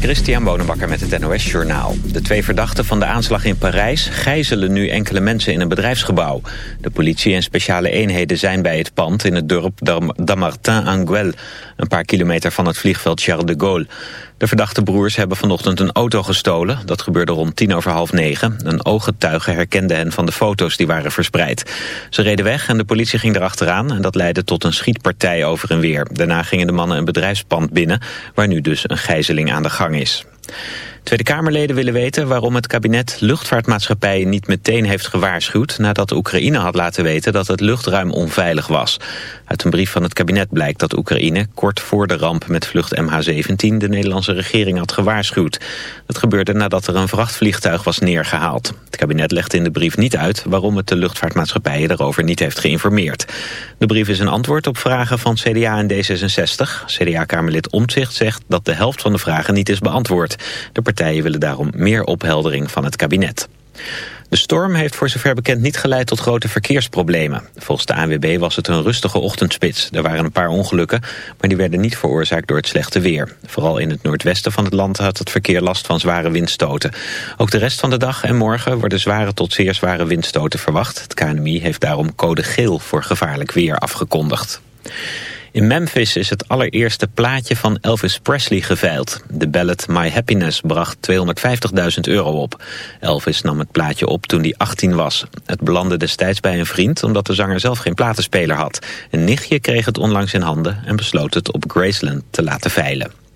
Christian Bonenbakker met het NOS Journaal. De twee verdachten van de aanslag in Parijs gijzelen nu enkele mensen in een bedrijfsgebouw. De politie en speciale eenheden zijn bij het pand in het dorp Damartin-Anguel... een paar kilometer van het vliegveld Charles de Gaulle. De verdachte broers hebben vanochtend een auto gestolen. Dat gebeurde rond tien over half negen. Een ooggetuige herkende hen van de foto's die waren verspreid. Ze reden weg en de politie ging erachteraan... en dat leidde tot een schietpartij over en weer. Daarna gingen de mannen een bedrijfspand binnen... waar nu dus een gijzeling aan de gang is. Tweede Kamerleden willen weten waarom het kabinet luchtvaartmaatschappijen niet meteen heeft gewaarschuwd nadat Oekraïne had laten weten dat het luchtruim onveilig was. Uit een brief van het kabinet blijkt dat Oekraïne kort voor de ramp met vlucht MH17 de Nederlandse regering had gewaarschuwd. Dat gebeurde nadat er een vrachtvliegtuig was neergehaald. Het kabinet legt in de brief niet uit waarom het de luchtvaartmaatschappijen daarover niet heeft geïnformeerd. De brief is een antwoord op vragen van CDA en D66. CDA-kamerlid Omtzigt zegt dat de helft van de vragen niet is beantwoord. De partijen willen daarom meer opheldering van het kabinet. De storm heeft voor zover bekend niet geleid tot grote verkeersproblemen. Volgens de ANWB was het een rustige ochtendspits. Er waren een paar ongelukken, maar die werden niet veroorzaakt door het slechte weer. Vooral in het noordwesten van het land had het verkeer last van zware windstoten. Ook de rest van de dag en morgen worden zware tot zeer zware windstoten verwacht. Het KNMI heeft daarom code geel voor gevaarlijk weer afgekondigd. In Memphis is het allereerste plaatje van Elvis Presley geveild. De ballad My Happiness bracht 250.000 euro op. Elvis nam het plaatje op toen hij 18 was. Het belandde destijds bij een vriend omdat de zanger zelf geen platenspeler had. Een nichtje kreeg het onlangs in handen en besloot het op Graceland te laten veilen.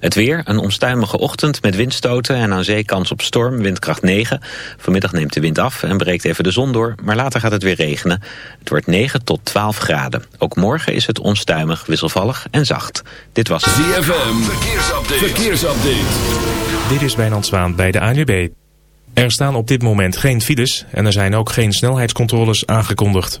Het weer, een onstuimige ochtend met windstoten en aan zee kans op storm, windkracht 9. Vanmiddag neemt de wind af en breekt even de zon door, maar later gaat het weer regenen. Het wordt 9 tot 12 graden. Ook morgen is het onstuimig, wisselvallig en zacht. Dit was ZFM, verkeersupdate. verkeersupdate. Dit is Wijnand Zwaan bij de ANWB. Er staan op dit moment geen files en er zijn ook geen snelheidscontroles aangekondigd.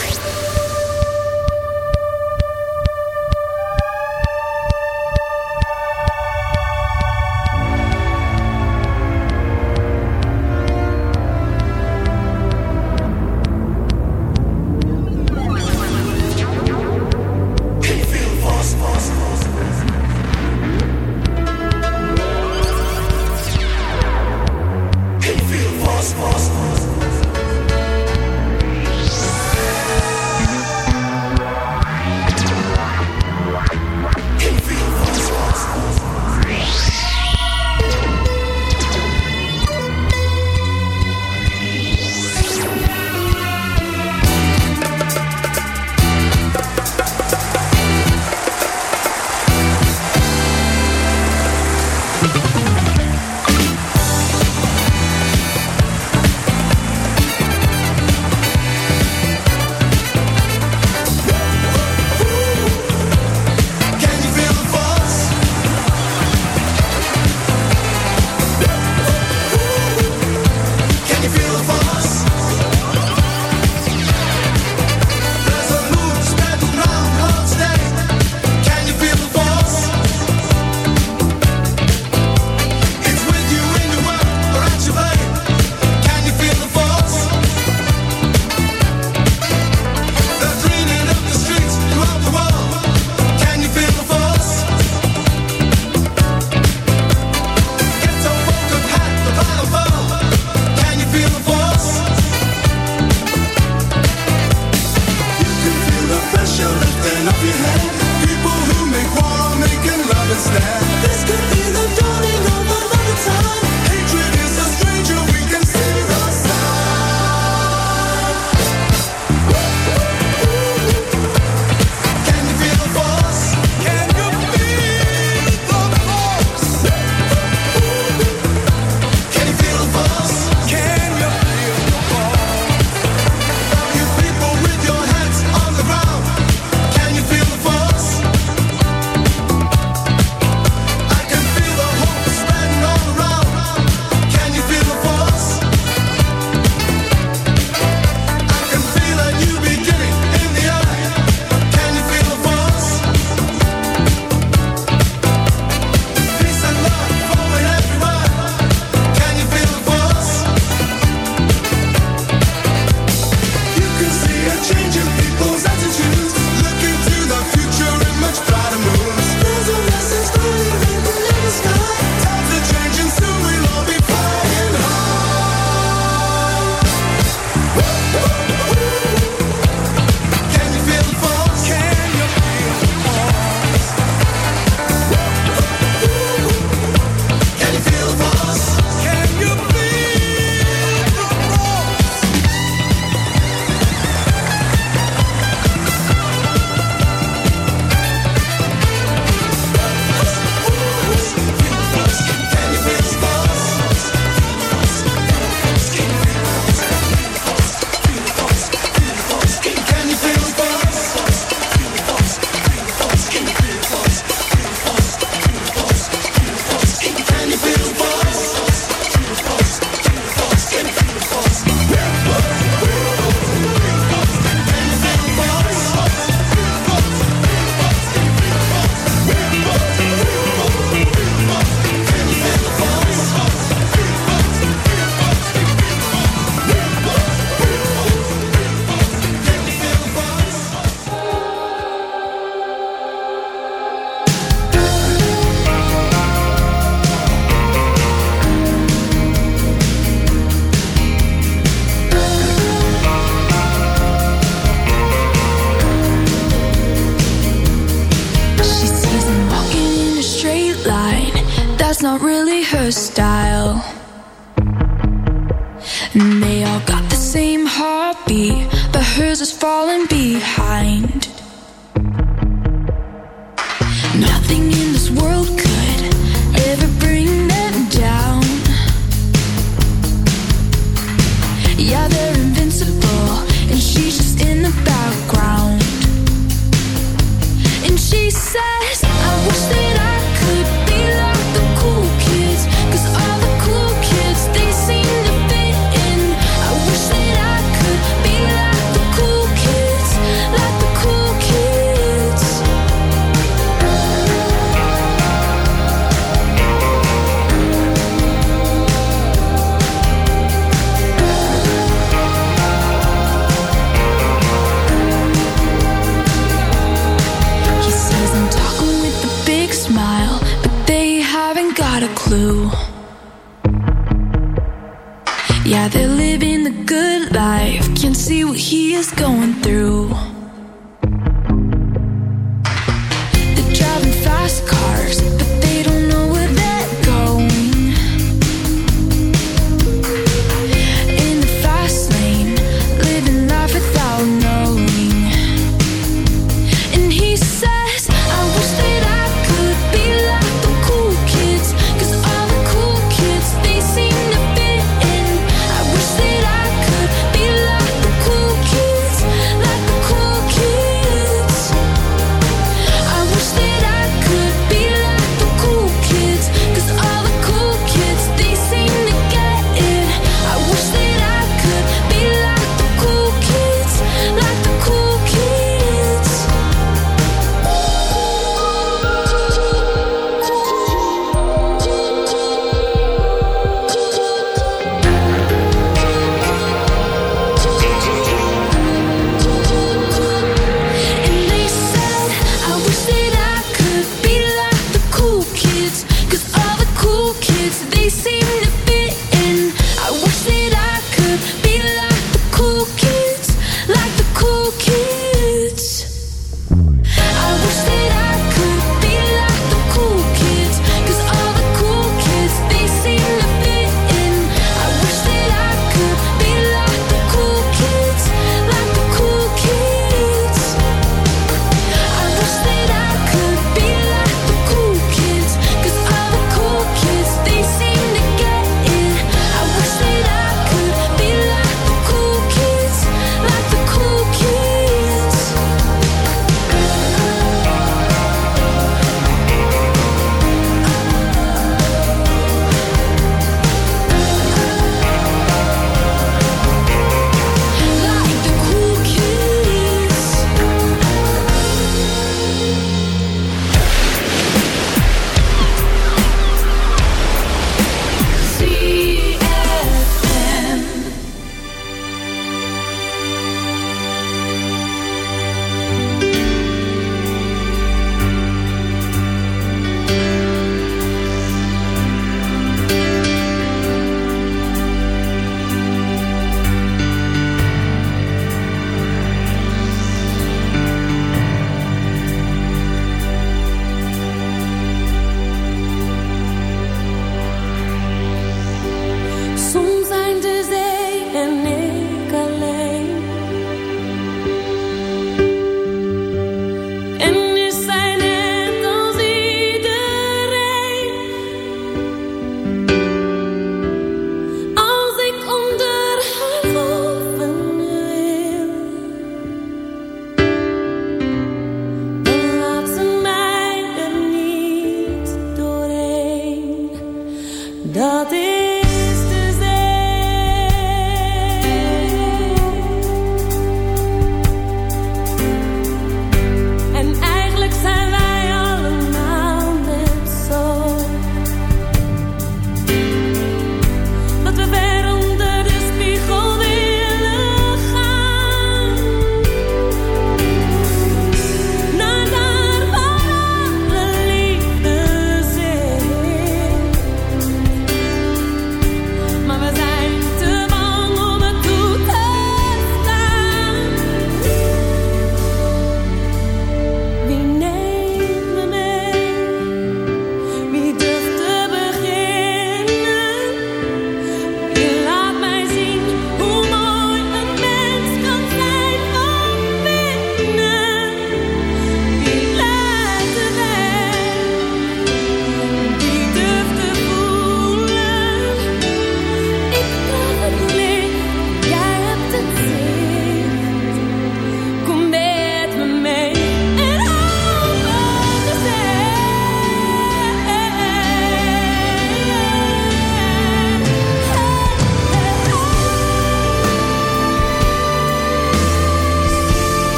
just going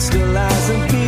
still lies in peace.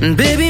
Baby,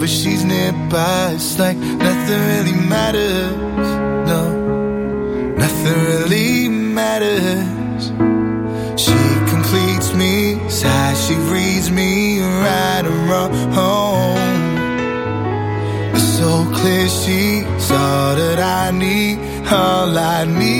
whenever she's nearby. It's like nothing really matters. No, nothing really matters. She completes me, sighs, she reads me right and wrong. It's so clear she's all that I need, all I need.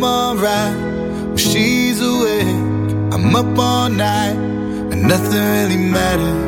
I'm alright. She's awake, I'm up all night, and nothing really matters.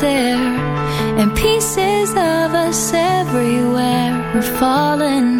there, and pieces of us everywhere are falling.